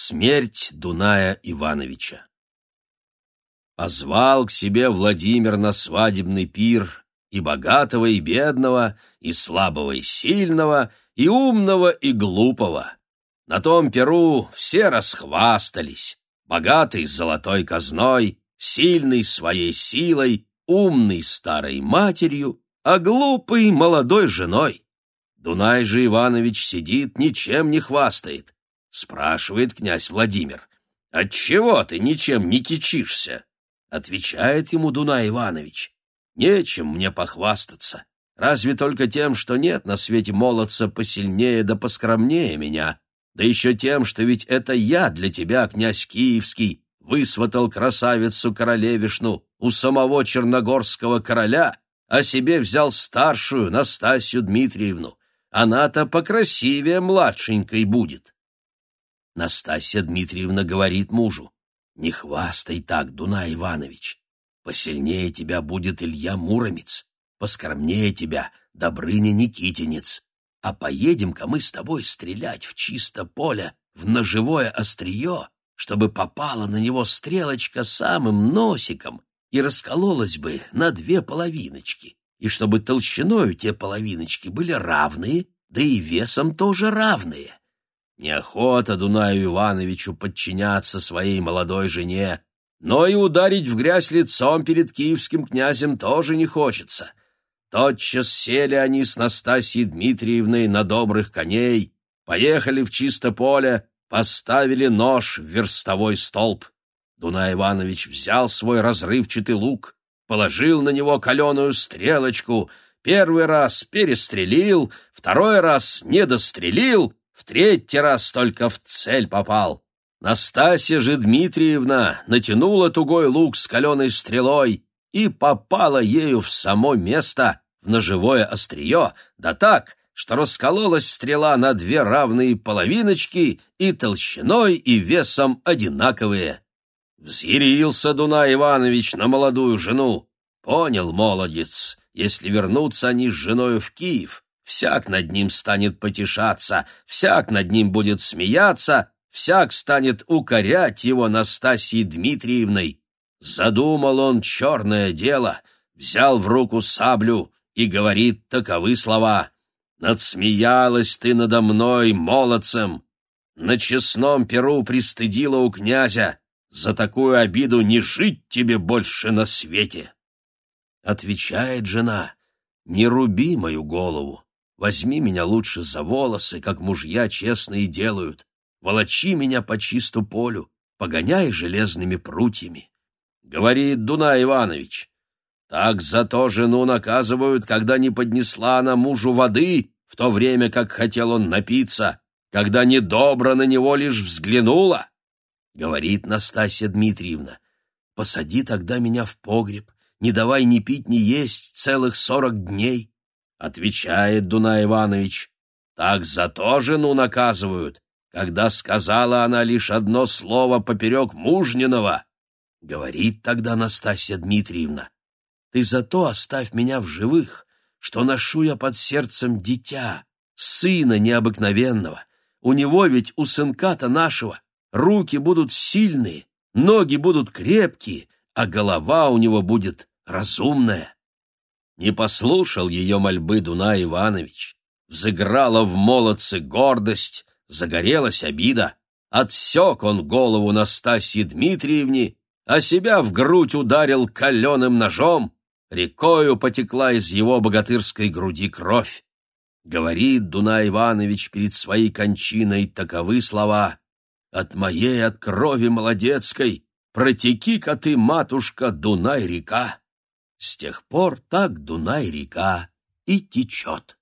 Смерть Дуная Ивановича. Позвал к себе Владимир на свадебный пир и богатого, и бедного, и слабого, и сильного, и умного, и глупого. На том перу все расхвастались, богатый золотой казной, сильный своей силой, умный старой матерью, а глупый молодой женой. Дунай же Иванович сидит, ничем не хвастает. Спрашивает князь Владимир. «Отчего ты ничем не кичишься?» Отвечает ему Дунай Иванович. «Нечем мне похвастаться, разве только тем, что нет на свете молодца посильнее да поскромнее меня, да еще тем, что ведь это я для тебя, князь Киевский, высватал красавицу-королевишну у самого черногорского короля, а себе взял старшую, Настасью Дмитриевну. Она-то покрасивее младшенькой будет. Настасья Дмитриевна говорит мужу, «Не хвастай так, Дунай Иванович. Посильнее тебя будет Илья Муромец, поскромнее тебя Добрыня Никитинец. А поедем-ка мы с тобой стрелять в чисто поле, в ножевое острие, чтобы попала на него стрелочка самым носиком и раскололась бы на две половиночки, и чтобы толщиною те половиночки были равные, да и весом тоже равные. Неохота Дунаю Ивановичу подчиняться своей молодой жене, но и ударить в грязь лицом перед киевским князем тоже не хочется. Тотчас сели они с Настасьей Дмитриевной на добрых коней, поехали в чисто поле, поставили нож в верстовой столб. Дунай Иванович взял свой разрывчатый лук, положил на него каленую стрелочку, первый раз перестрелил, второй раз не дострелил, в третий раз только в цель попал. Настасья же Дмитриевна натянула тугой лук с каленой стрелой и попала ею в само место, в ножевое острие, да так, что раскололась стрела на две равные половиночки и толщиной, и весом одинаковые. Взъярился Дунай Иванович на молодую жену. Понял, молодец, если вернутся они с женою в Киев, всяк над ним станет потешаться, всяк над ним будет смеяться, всяк станет укорять его Настасьей Дмитриевной. Задумал он черное дело, взял в руку саблю и говорит таковы слова. «Надсмеялась ты надо мной, молодцем! На честном перу пристыдила у князя, за такую обиду не жить тебе больше на свете!» Отвечает жена, «Не руби мою голову, возьми меня лучше за волосы, как мужья честные делают, волочи меня по чисту полю, погоняй железными прутьями». Говорит Дунай Иванович, «Так за то жену наказывают, когда не поднесла она мужу воды, в то время как хотел он напиться, когда недобро на него лишь взглянула». Говорит Настасья Дмитриевна, «Посади тогда меня в погреб, не давай ни пить, ни есть целых сорок дней». Отвечает Дунай Иванович, «Так за то жену наказывают, когда сказала она лишь одно слово поперек мужниного». Говорит тогда Настасья Дмитриевна, «Ты зато оставь меня в живых, что ношу я под сердцем дитя, сына необыкновенного. У него ведь, у сынка-то нашего, руки будут сильные, ноги будут крепкие, а голова у него будет разумная». Не послушал ее мольбы Дуна Иванович. Взыграла в молодце гордость, загорелась обида. Отсек он голову Настасье Дмитриевне а себя в грудь ударил каленым ножом, рекою потекла из его богатырской груди кровь. Говорит Дунай Иванович перед своей кончиной таковы слова «От моей от крови молодецкой протеки-ка ты, матушка, Дунай-река». С тех пор так Дунай-река и течет.